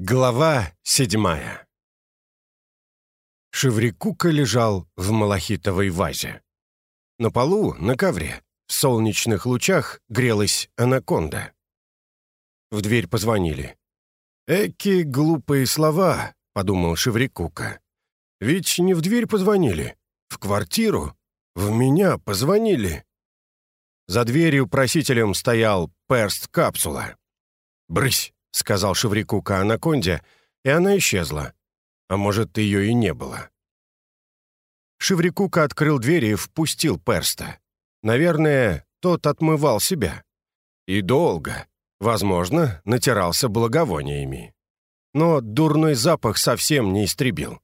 Глава седьмая Шеврикука лежал в малахитовой вазе. На полу, на ковре, в солнечных лучах грелась анаконда. В дверь позвонили. «Эки глупые слова», — подумал Шеврикука. «Ведь не в дверь позвонили, в квартиру, в меня позвонили». За дверью просителем стоял перст капсула. «Брысь!» — сказал Шеврикука анаконде, и она исчезла. А может, ее и не было. Шеврикука открыл дверь и впустил перста. Наверное, тот отмывал себя. И долго, возможно, натирался благовониями. Но дурной запах совсем не истребил.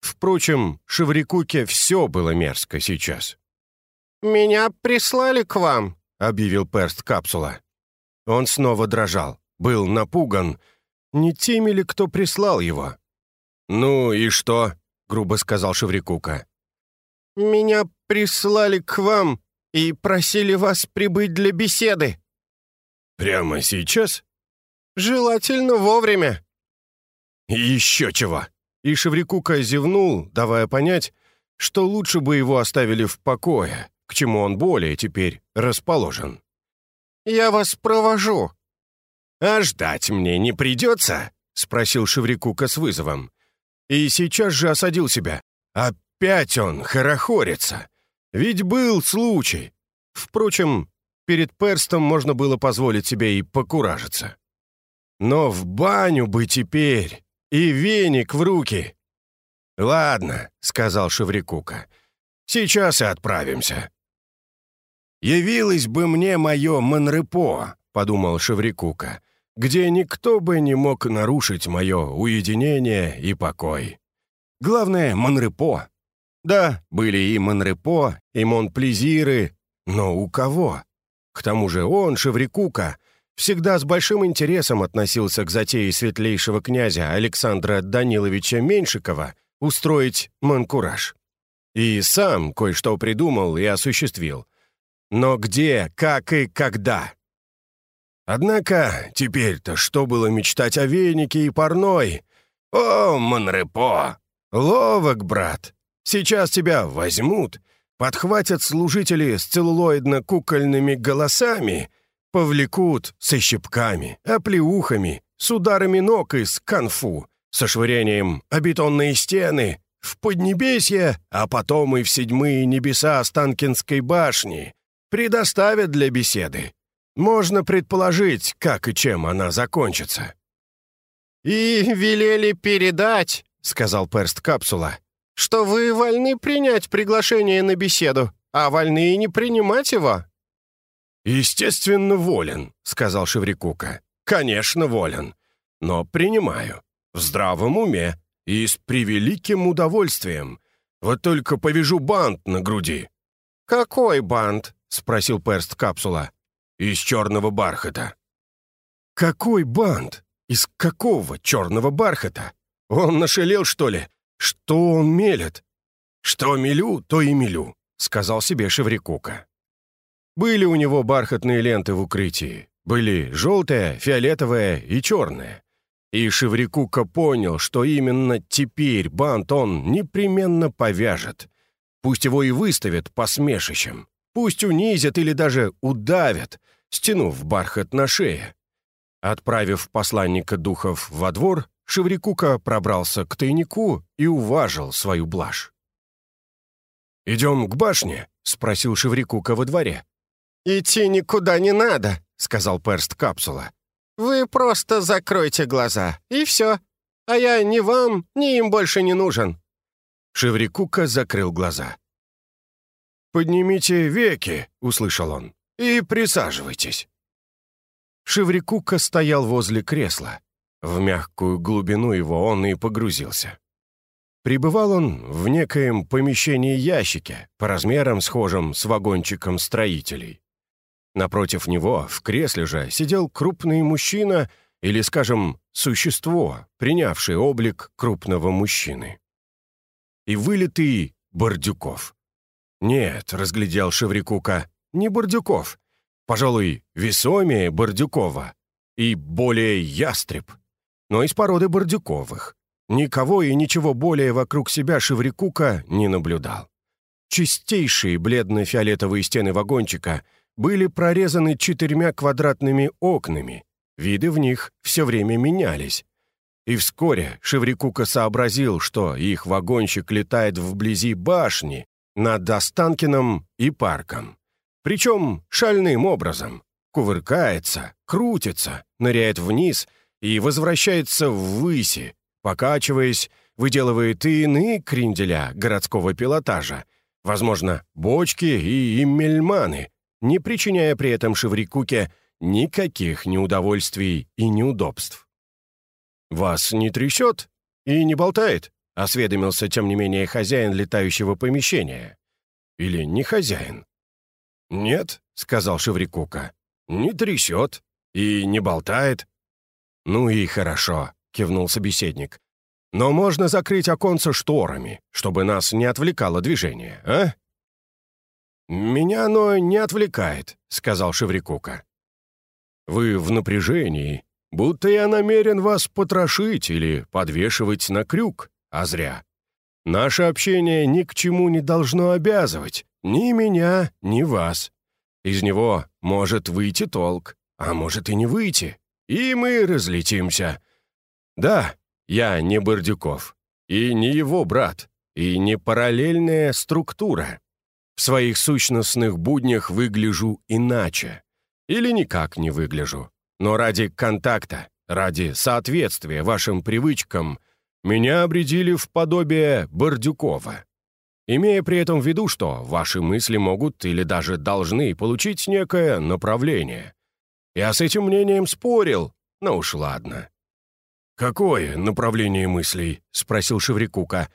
Впрочем, Шеврикуке все было мерзко сейчас. «Меня прислали к вам», — объявил перст капсула. Он снова дрожал был напуган, не теми ли, кто прислал его. «Ну и что?» — грубо сказал Шеврикука. «Меня прислали к вам и просили вас прибыть для беседы». «Прямо сейчас?» «Желательно вовремя». «Еще чего!» И Шеврикука зевнул, давая понять, что лучше бы его оставили в покое, к чему он более теперь расположен. «Я вас провожу», «А ждать мне не придется?» — спросил Шеврикука с вызовом. И сейчас же осадил себя. Опять он хорохорится. Ведь был случай. Впрочем, перед перстом можно было позволить себе и покуражиться. Но в баню бы теперь, и веник в руки. «Ладно», — сказал Шеврикука, — «сейчас и отправимся». «Явилось бы мне мое Монрепо», — подумал Шеврикука, — где никто бы не мог нарушить мое уединение и покой. Главное — Монрепо. Да, были и Монрепо, и Монплезиры, но у кого? К тому же он, Шеврикука, всегда с большим интересом относился к затее светлейшего князя Александра Даниловича Меньшикова устроить манкураж. И сам кое-что придумал и осуществил. Но где, как и когда? Однако теперь-то что было мечтать о венике и парной? О, Монрепо! Ловок, брат! Сейчас тебя возьмут, подхватят служители с целлулоидно-кукольными голосами, повлекут со щипками, оплеухами, с ударами ног из канфу, со швырением о бетонные стены, в Поднебесье, а потом и в седьмые небеса Останкинской башни, предоставят для беседы. Можно предположить, как и чем она закончится». «И велели передать», — сказал перст капсула, «что вы вольны принять приглашение на беседу, а вольны и не принимать его». «Естественно, волен», — сказал Шеврикука. «Конечно, волен. Но принимаю. В здравом уме и с превеликим удовольствием. Вот только повяжу бант на груди». «Какой бант?» — спросил перст капсула из черного бархата». «Какой бант? Из какого черного бархата? Он нашалел, что ли? Что он мелет?» «Что мелю, то и мелю», — сказал себе Шеврикука. Были у него бархатные ленты в укрытии. Были желтая, фиолетовая и черная. И Шеврикука понял, что именно теперь бант он непременно повяжет. Пусть его и выставят посмешищем. Пусть унизят или даже удавят, стянув бархат на шее. Отправив посланника духов во двор, Шеврикука пробрался к тайнику и уважил свою блажь. «Идем к башне?» — спросил Шеврикука во дворе. «Идти никуда не надо», — сказал перст капсула. «Вы просто закройте глаза, и все. А я ни вам, ни им больше не нужен». Шеврикука закрыл глаза. «Поднимите веки», — услышал он и присаживайтесь». Шеврикука стоял возле кресла. В мягкую глубину его он и погрузился. Прибывал он в некоем помещении-ящике, по размерам схожем с вагончиком строителей. Напротив него, в кресле же, сидел крупный мужчина или, скажем, существо, принявшее облик крупного мужчины. И вылитый Бордюков. Нет, разглядел Шеврикука, не Бордюков. Пожалуй, весомее Бордюкова. И более ястреб. но из породы Бордюковых. Никого и ничего более вокруг себя Шеврикука не наблюдал. Чистейшие бледно-фиолетовые стены вагончика были прорезаны четырьмя квадратными окнами. Виды в них все время менялись. И вскоре Шеврикука сообразил, что их вагончик летает вблизи башни, над Останкиным и парком. Причем шальным образом. Кувыркается, крутится, ныряет вниз и возвращается ввыси, покачиваясь, выделывает и иные кренделя городского пилотажа, возможно, бочки и иммельманы, не причиняя при этом Шеврикуке никаких неудовольствий и неудобств. «Вас не трясет и не болтает?» — осведомился, тем не менее, хозяин летающего помещения. «Или не хозяин?» «Нет», — сказал Шеврикука, — «не трясет и не болтает». «Ну и хорошо», — кивнул собеседник. «Но можно закрыть оконце шторами, чтобы нас не отвлекало движение, а?» «Меня оно не отвлекает», — сказал Шеврикука. «Вы в напряжении, будто я намерен вас потрошить или подвешивать на крюк, а зря. Наше общение ни к чему не должно обязывать, ни меня, ни вас. Из него может выйти толк, а может и не выйти, и мы разлетимся. Да, я не Бордюков, и не его брат, и не параллельная структура. В своих сущностных буднях выгляжу иначе. Или никак не выгляжу. Но ради контакта, ради соответствия вашим привычкам, меня обредили в подобие Бордюкова. Имея при этом в виду, что ваши мысли могут или даже должны получить некое направление. Я с этим мнением спорил, но уж ладно. «Какое направление мыслей?» — спросил Шеврикука.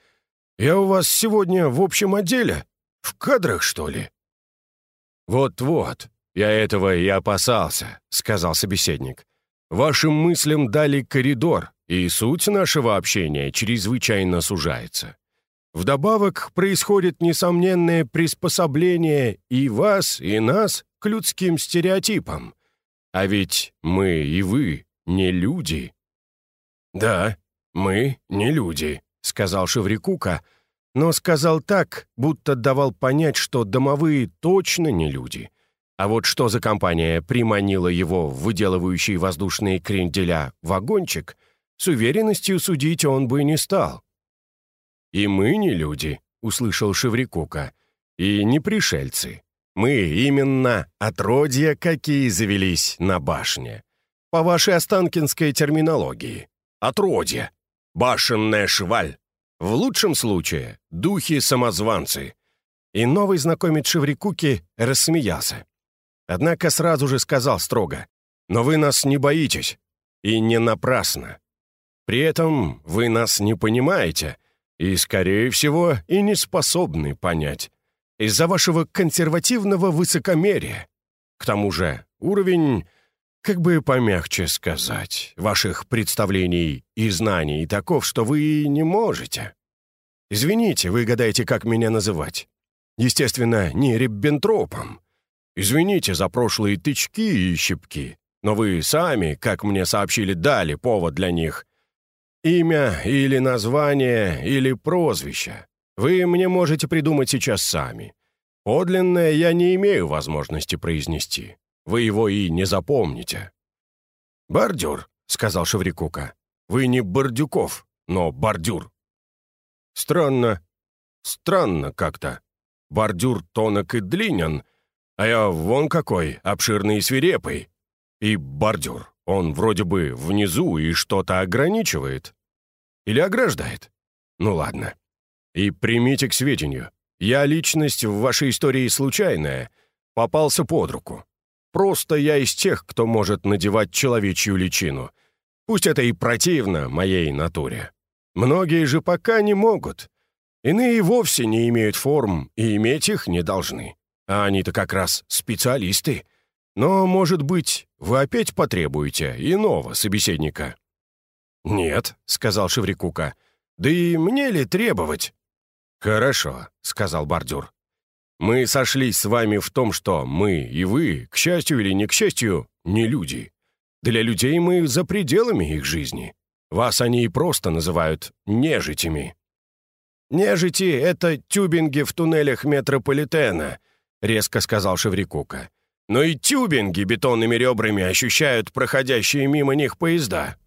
«Я у вас сегодня в общем отделе?» В кадрах, что ли?» «Вот-вот, я этого и опасался», — сказал собеседник. «Вашим мыслям дали коридор, и суть нашего общения чрезвычайно сужается. Вдобавок происходит несомненное приспособление и вас, и нас к людским стереотипам. А ведь мы и вы не люди». «Да, мы не люди», — сказал Шеврикука, — но сказал так, будто давал понять, что домовые точно не люди. А вот что за компания приманила его в выделывающий воздушные кренделя вагончик, с уверенностью судить он бы не стал. «И мы не люди», — услышал Шеврикука, — «и не пришельцы. Мы именно отродья, какие завелись на башне. По вашей останкинской терминологии. Отродья. Башенная шваль. В лучшем случае — духи-самозванцы. И новый знакомец Шеврикуки рассмеялся. Однако сразу же сказал строго, «Но вы нас не боитесь, и не напрасно. При этом вы нас не понимаете, и, скорее всего, и не способны понять, из-за вашего консервативного высокомерия. К тому же уровень как бы помягче сказать, ваших представлений и знаний таков, что вы не можете. Извините, вы гадаете, как меня называть. Естественно, не Риббентропом. Извините за прошлые тычки и щипки, но вы сами, как мне сообщили, дали повод для них. Имя или название, или прозвище. Вы мне можете придумать сейчас сами. Подлинное я не имею возможности произнести. Вы его и не запомните». «Бордюр», — сказал Шеврикука. «Вы не Бордюков, но бордюр». «Странно. Странно как-то. Бордюр тонок и длинен, а я вон какой, обширный и свирепый. И бордюр, он вроде бы внизу и что-то ограничивает. Или ограждает. Ну ладно. И примите к сведению, я личность в вашей истории случайная, попался под руку. Просто я из тех, кто может надевать человечью личину. Пусть это и противно моей натуре. Многие же пока не могут. Иные вовсе не имеют форм и иметь их не должны. А они-то как раз специалисты. Но, может быть, вы опять потребуете иного собеседника?» «Нет», — сказал Шеврикука. «Да и мне ли требовать?» «Хорошо», — сказал бордюр. Мы сошлись с вами в том, что мы и вы, к счастью или не к счастью, не люди. Для людей мы за пределами их жизни. Вас они и просто называют нежитями». «Нежити — это тюбинги в туннелях метрополитена», — резко сказал Шеврикука. «Но и тюбинги бетонными ребрами ощущают проходящие мимо них поезда».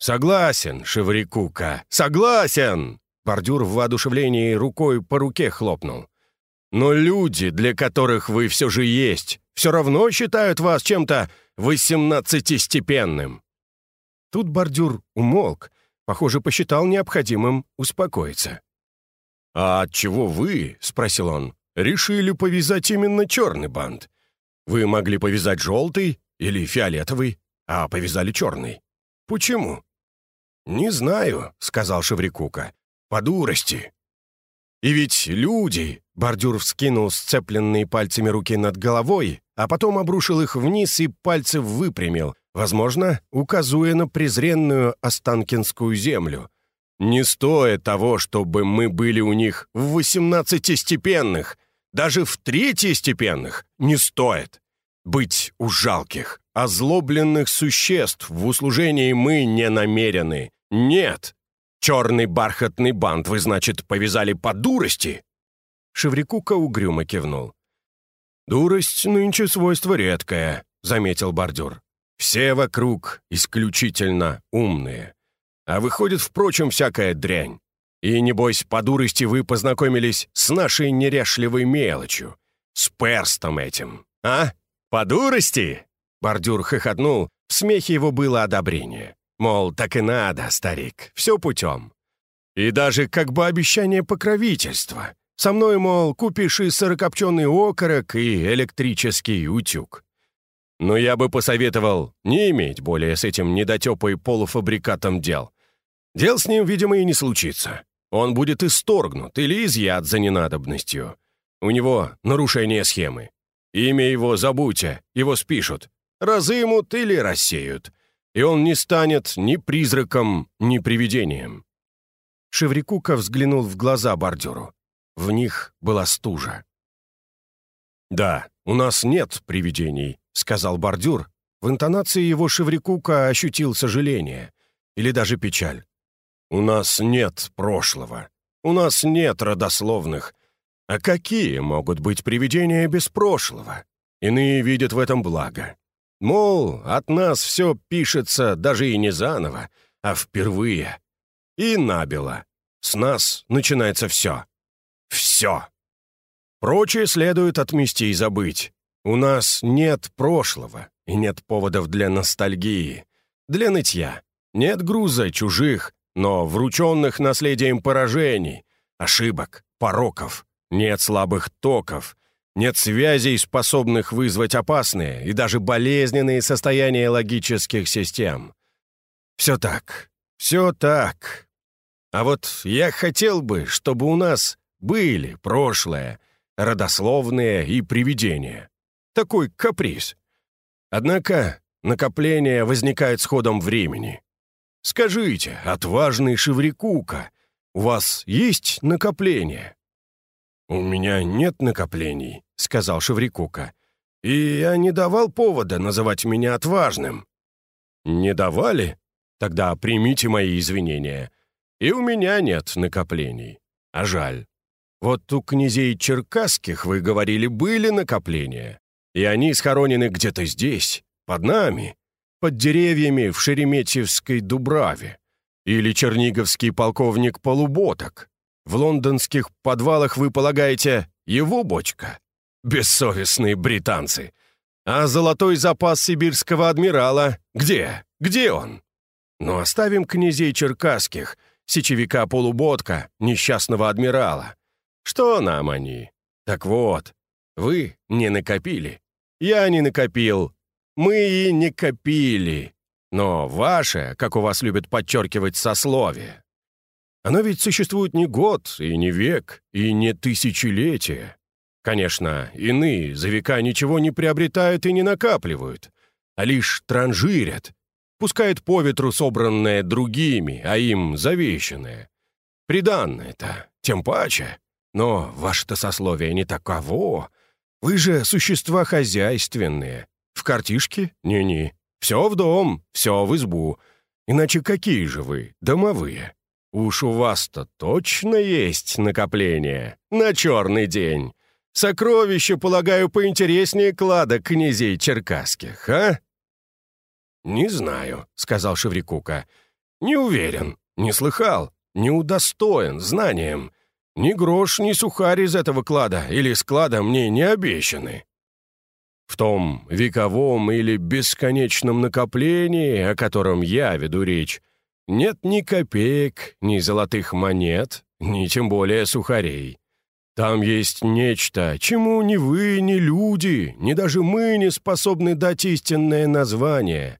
«Согласен, Шеврикука, согласен!» Бордюр в воодушевлении рукой по руке хлопнул. «Но люди, для которых вы все же есть, все равно считают вас чем-то восемнадцатистепенным». Тут бордюр умолк, похоже, посчитал необходимым успокоиться. «А от чего вы, — спросил он, — решили повязать именно черный бант? Вы могли повязать желтый или фиолетовый, а повязали черный. Почему?» «Не знаю», — сказал Шеврикука. «По дурости». «И ведь люди...» — бордюр вскинул сцепленные пальцами руки над головой, а потом обрушил их вниз и пальцы выпрямил, возможно, указуя на презренную Останкинскую землю. «Не стоит того, чтобы мы были у них в восемнадцатистепенных, даже в третьестепенных не стоит. Быть у жалких, озлобленных существ в услужении мы не намерены. Нет! Черный бархатный бант вы, значит, повязали по дурости?» Шеврикука угрюмо кивнул. «Дурость нынче свойство редкое», — заметил бордюр. Все вокруг исключительно умные. А выходит, впрочем, всякая дрянь. И, небось, по дурости вы познакомились с нашей неряшливой мелочью. С перстом этим. А? По дурости?» Бордюр хохотнул, в смехе его было одобрение. Мол, так и надо, старик, все путем. И даже как бы обещание покровительства. Со мной, мол, купишь и сырокопченый окорок, и электрический утюг. Но я бы посоветовал не иметь более с этим недотепой полуфабрикатом дел. Дел с ним, видимо, и не случится. Он будет исторгнут или изъят за ненадобностью. У него нарушение схемы. Имя его забудьте, его спишут. Разымут или рассеют. И он не станет ни призраком, ни привидением. Шеврикука взглянул в глаза бордюру. В них была стужа. «Да, у нас нет привидений», — сказал бордюр. В интонации его Шеврикука ощутил сожаление. Или даже печаль. «У нас нет прошлого. У нас нет родословных. А какие могут быть привидения без прошлого? Иные видят в этом благо. Мол, от нас все пишется даже и не заново, а впервые. И набело. С нас начинается все. Все. Прочее следует отмести и забыть. У нас нет прошлого и нет поводов для ностальгии, для нытья. Нет груза чужих, но врученных наследием поражений, ошибок, пороков. Нет слабых токов, нет связей, способных вызвать опасные и даже болезненные состояния логических систем. Все так, все так. А вот я хотел бы, чтобы у нас были прошлое, родословные и привидения. Такой каприз. Однако накопление возникает с ходом времени. Скажите, отважный Шеврикука, у вас есть накопление?» «У меня нет накоплений», — сказал Шеврикука. «И я не давал повода называть меня отважным». «Не давали? Тогда примите мои извинения. И у меня нет накоплений. А жаль. Вот у князей черкасских, вы говорили, были накопления. И они схоронены где-то здесь, под нами, под деревьями в Шереметьевской Дубраве. Или черниговский полковник Полуботок. В лондонских подвалах вы полагаете его бочка? Бессовестные британцы. А золотой запас сибирского адмирала где? Где он? Но оставим князей черкасских, сечевика Полуботка, несчастного адмирала. Что нам они? Так вот, вы не накопили. Я не накопил. Мы и не копили. Но ваше, как у вас любят подчеркивать, сословие. Оно ведь существует не год, и не век, и не тысячелетие. Конечно, иные за века ничего не приобретают и не накапливают, а лишь транжирят, пускают по ветру собранное другими, а им завещанное. Приданное-то, тем паче. Но ваше-то сословие не таково. Вы же существа хозяйственные. В картишке? Не-не. Все в дом, все в избу. Иначе какие же вы, домовые? Уж у вас-то точно есть накопление на черный день. Сокровища, полагаю, поинтереснее клада князей черкасских, а?» «Не знаю», — сказал Шеврикука. «Не уверен, не слыхал, не удостоен знанием. Ни грош, ни сухарь из этого клада или склада мне не обещаны». В том вековом или бесконечном накоплении, о котором я веду речь, нет ни копеек, ни золотых монет, ни тем более сухарей. Там есть нечто, чему ни вы, ни люди, ни даже мы не способны дать истинное название.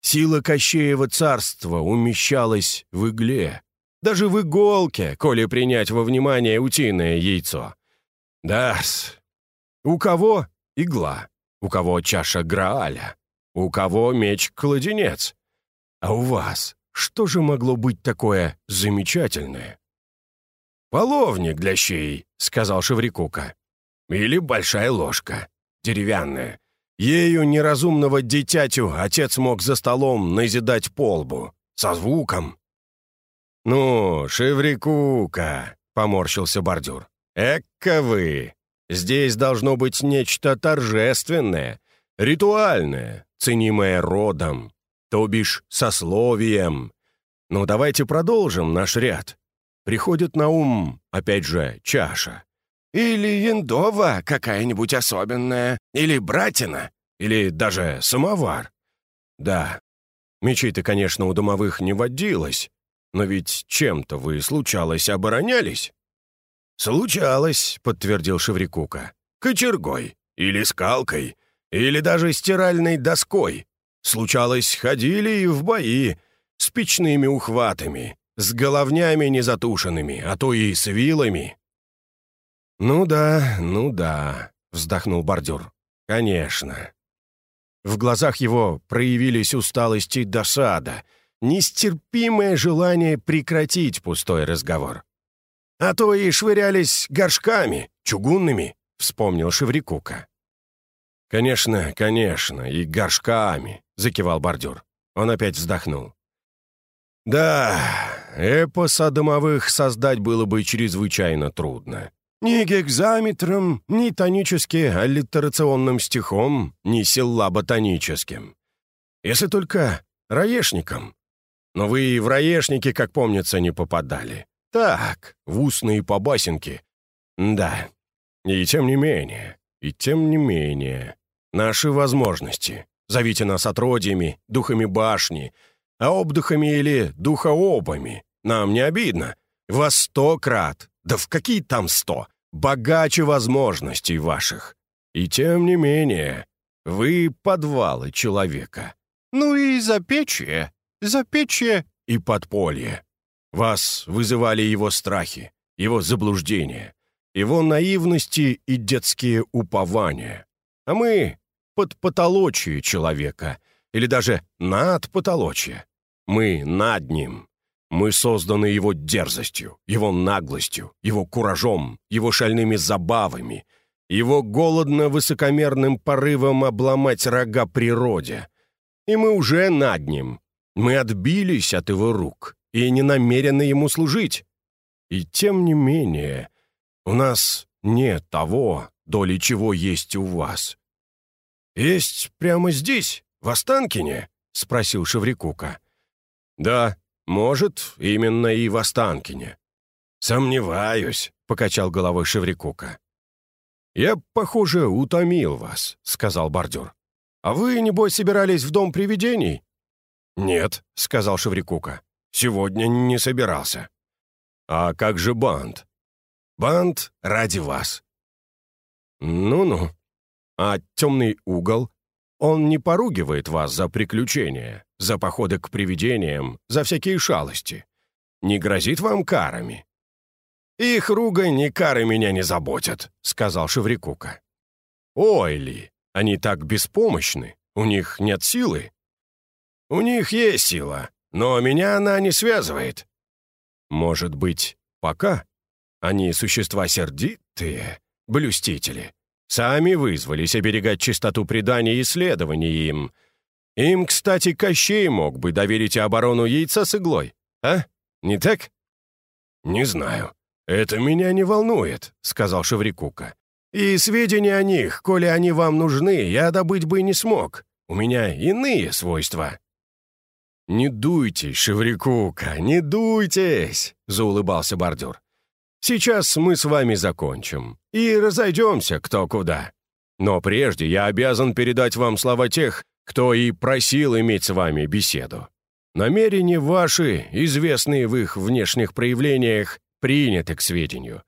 Сила Кощеева царства умещалась в игле. Даже в иголке, коли принять во внимание утиное яйцо. да -с. У кого игла, у кого чаша Грааля, у кого меч-кладенец. А у вас что же могло быть такое замечательное? «Половник для щей», — сказал Шеврикука. «Или большая ложка, деревянная. Ею неразумного дитятю отец мог за столом назидать полбу, со звуком». «Ну, Шеврикука», — поморщился бордюр. «Экка вы! Здесь должно быть нечто торжественное, ритуальное, ценимое родом, то бишь сословием. Ну, давайте продолжим наш ряд приходит на ум, опять же, чаша. Или яндова какая-нибудь особенная, или братина, или даже самовар. Да, мечей-то, конечно, у домовых не водилось, но ведь чем-то вы, случалось, оборонялись? «Случалось», — подтвердил Шеврикука. «Кочергой, или скалкой, или даже стиральной доской. Случалось, ходили и в бои, с печными ухватами, с головнями незатушенными, а то и с вилами». «Ну да, ну да», — вздохнул бордюр. «Конечно». В глазах его проявились усталость и досада, нестерпимое желание прекратить пустой разговор. «А то и швырялись горшками, чугунными», — вспомнил Шеврикука. «Конечно, конечно, и горшками», — закивал бордюр. Он опять вздохнул. «Да, эпос о домовых создать было бы чрезвычайно трудно. Ни гекзаметром, ни тонически аллитерационным стихом, ни силла-ботаническим. Если только раешником. Но вы и в раешники, как помнится, не попадали. Так, в устные побасенки. Да, и тем не менее, и тем не менее. Наши возможности. Зовите нас отродьями, духами башни — а обдухами или духообами. Нам не обидно. Во сто крат, да в какие там сто, богаче возможностей ваших. И тем не менее, вы подвалы человека. Ну и запечье, запечье и подполье. Вас вызывали его страхи, его заблуждения, его наивности и детские упования. А мы — под потолочие человека — или даже над потолочье. Мы над ним. Мы созданы его дерзостью, его наглостью, его куражом, его шальными забавами, его голодно-высокомерным порывом обломать рога природе. И мы уже над ним. Мы отбились от его рук и не намерены ему служить. И тем не менее, у нас нет того, доли чего есть у вас. Есть прямо здесь, в Останкине?» — спросил Шеврикука. «Да, может, именно и в Останкине». «Сомневаюсь», — покачал головой Шеврикука. «Я, похоже, утомил вас», — сказал бордюр. «А вы, небось, собирались в дом привидений?» «Нет», — сказал Шеврикука. «Сегодня не собирался». «А как же банд?» «Банд ради вас». «Ну-ну. А темный угол?» Он не поругивает вас за приключения, за походы к привидениям, за всякие шалости. Не грозит вам карами». «Их ругань и кары меня не заботят», — сказал Шеврикука. «Ой ли, они так беспомощны, у них нет силы». «У них есть сила, но меня она не связывает». «Может быть, пока? Они существа сердитые, блюстители, Сами вызвались оберегать чистоту преданий и исследований им. Им, кстати, Кощей мог бы доверить оборону яйца с иглой. А? Не так?» «Не знаю. Это меня не волнует», — сказал Шеврикука. «И сведения о них, коли они вам нужны, я добыть бы не смог. У меня иные свойства». «Не дуйтесь, Шеврикука, не дуйтесь!» — заулыбался бордюр. «Сейчас мы с вами закончим и разойдемся кто куда. Но прежде я обязан передать вам слова тех, кто и просил иметь с вами беседу. Намерения ваши, известные в их внешних проявлениях, приняты к сведению.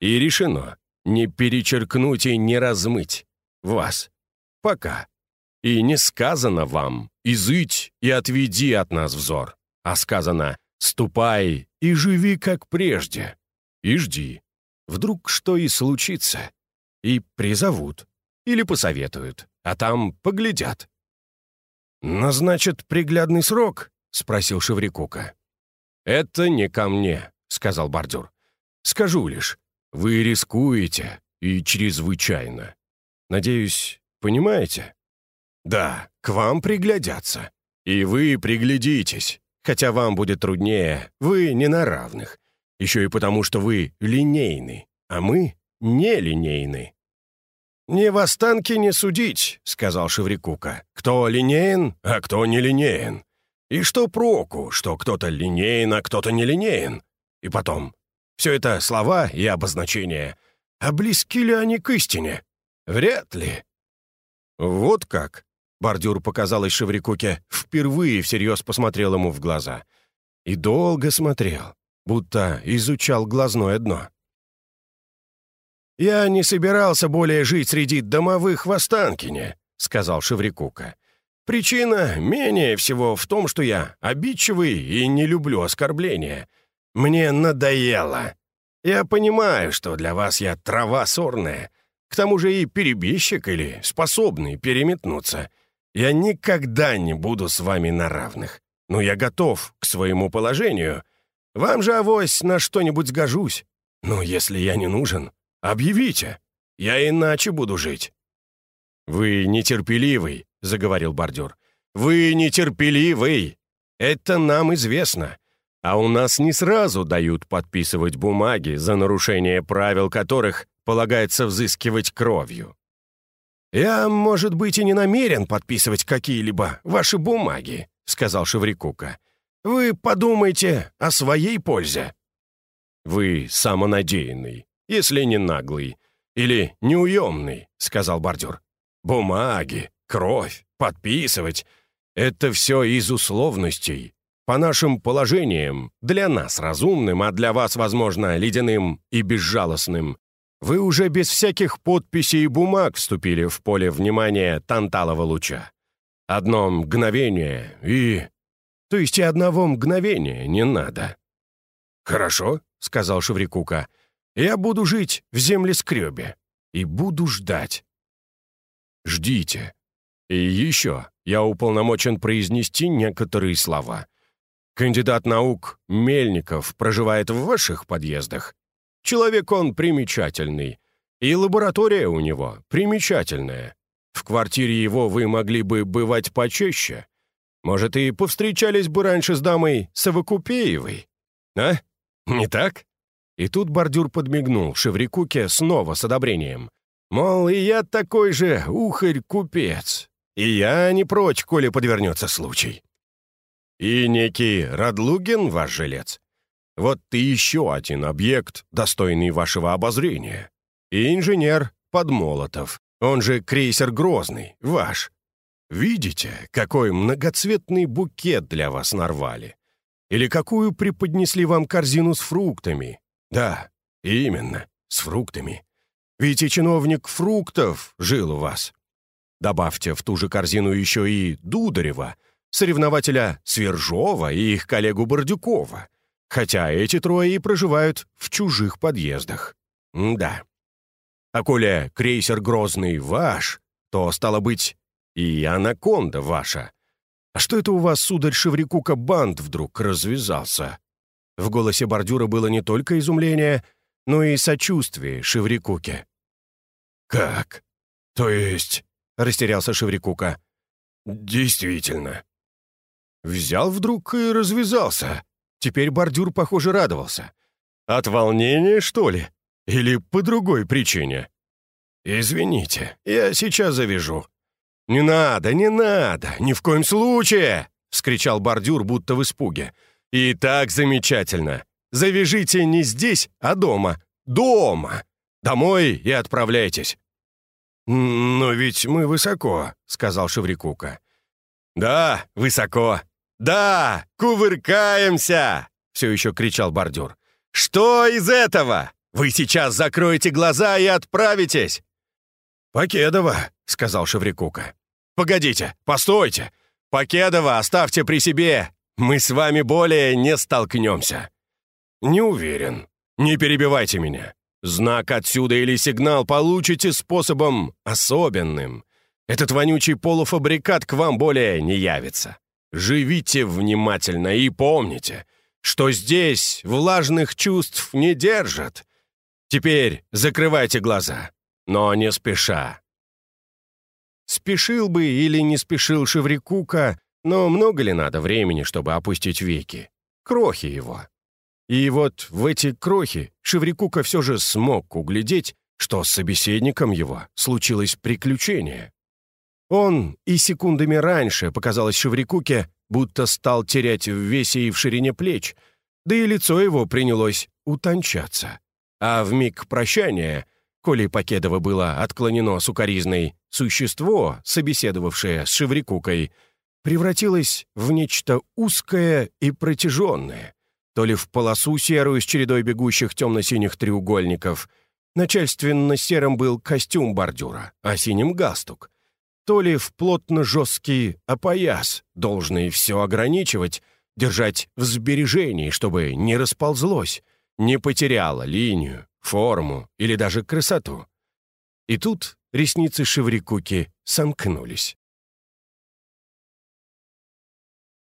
И решено не перечеркнуть и не размыть вас. Пока. И не сказано вам «изыть и отведи от нас взор», а сказано «ступай и живи, как прежде». И жди. Вдруг что и случится. И призовут. Или посоветуют. А там поглядят. «Назначат приглядный срок?» — спросил Шеврикука. «Это не ко мне», — сказал бордюр. «Скажу лишь, вы рискуете и чрезвычайно. Надеюсь, понимаете?» Да, к вам приглядятся. И вы приглядитесь, хотя вам будет труднее, вы не на равных. Еще и потому, что вы линейны, а мы не линейны. «Не в останке не судить», — сказал Шеврикука. «Кто линеен, а кто не линеен. И что проку, что кто-то линеен, а кто-то не линеен. И потом, все это слова и обозначения. А близки ли они к истине? Вряд ли». «Вот как», Бордюр показалось Шеврикуке, впервые всерьез посмотрел ему в глаза. И долго смотрел, будто изучал глазное дно. «Я не собирался более жить среди домовых в Останкине», — сказал Шеврикука. «Причина менее всего в том, что я обидчивый и не люблю оскорбления. Мне надоело. Я понимаю, что для вас я трава сорная, к тому же и перебежчик или способный переметнуться. Я никогда не буду с вами на равных. Но я готов к своему положению. Вам же, авось, на что-нибудь сгожусь. Но если я не нужен, объявите. Я иначе буду жить». «Вы нетерпеливый», — заговорил бордюр. «Вы нетерпеливый. Это нам известно. А у нас не сразу дают подписывать бумаги, за нарушение правил которых полагается взыскивать кровью. «Я, может быть, и не намерен подписывать какие-либо ваши бумаги», — сказал Шеврикука. «Вы подумайте о своей пользе». «Вы самонадеянный, если не наглый, или неуемный», — сказал бордюр. «Бумаги, кровь, подписывать — это все из условностей. По нашим положениям, для нас разумным, а для вас, возможно, ледяным и безжалостным, вы уже без всяких подписей и бумаг вступили в поле внимания Танталова луча. Одно мгновение и... То есть и одного мгновения не надо. «Хорошо», — сказал Шеврикука, — «я буду жить в землескребе и буду ждать». «Ждите. И еще я уполномочен произнести некоторые слова. Кандидат наук Мельников проживает в ваших подъездах?» Человек он примечательный. И лаборатория у него примечательная. В квартире его вы могли бы бывать почаще. Может, и повстречались бы раньше с дамой Савокупеевой. А? Не так?» И тут бордюр подмигнул Шеврикуке снова с одобрением. Мол, и я такой же ухарь-купец. И я не прочь, коли подвернется случай. И некий Радлугин ваш жилец. Вот ты еще один объект, достойный вашего обозрения. И инженер Подмолотов, он же крейсер Грозный, ваш. Видите, какой многоцветный букет для вас нарвали? Или какую преподнесли вам корзину с фруктами? Да, именно, с фруктами. Ведь и чиновник фруктов жил у вас. Добавьте в ту же корзину еще и Дударева, соревнователя Свержова и их коллегу Бордюкова — Хотя эти трое и проживают в чужих подъездах. М да. А коли крейсер Грозный ваш, то, стало быть, и анаконда ваша. А что это у вас, сударь Шеврикука, банд вдруг развязался?» В голосе бордюра было не только изумление, но и сочувствие Шеврикуке. «Как? То есть...» — растерялся Шеврикука. «Действительно». Взял вдруг и развязался. Теперь бордюр, похоже, радовался. От волнения, что ли? Или по другой причине? «Извините, я сейчас завяжу». «Не надо, не надо, ни в коем случае!» — вскричал бордюр, будто в испуге. «И так замечательно. Завяжите не здесь, а дома. Дома! Домой и отправляйтесь». «Но ведь мы высоко», — сказал Шеврикука. «Да, высоко. Да, кувыркаемся!» — все еще кричал бордюр. «Что из этого? Вы сейчас закроете глаза и отправитесь!» «Покедова», — сказал Шеврикука. «Погодите, постойте! Покедова оставьте при себе! Мы с вами более не столкнемся!» «Не уверен. Не перебивайте меня. Знак отсюда или сигнал получите способом особенным. Этот вонючий полуфабрикат к вам более не явится. Живите внимательно и помните, что здесь влажных чувств не держат. Теперь закрывайте глаза, но не спеша. Спешил бы или не спешил Шеврикука, но много ли надо времени, чтобы опустить веки? Крохи его. И вот в эти крохи Шеврикука все же смог углядеть, что с собеседником его случилось приключение. Он и секундами раньше показалось Шеврикуке, будто стал терять в весе и в ширине плеч, да и лицо его принялось утончаться. А в миг прощания, коли Покедово было отклонено сукоризной, существо, собеседовавшее с Шеврикукой, превратилось в нечто узкое и протяженное, то ли в полосу серую с чередой бегущих темно-синих треугольников. Начальственно серым был костюм бордюра, а синим — галстук. То ли в плотно жесткий опояс, должный все ограничивать, держать в сбережении, чтобы не расползлось, не потеряло линию, форму или даже красоту. И тут ресницы Шеврикуки сомкнулись.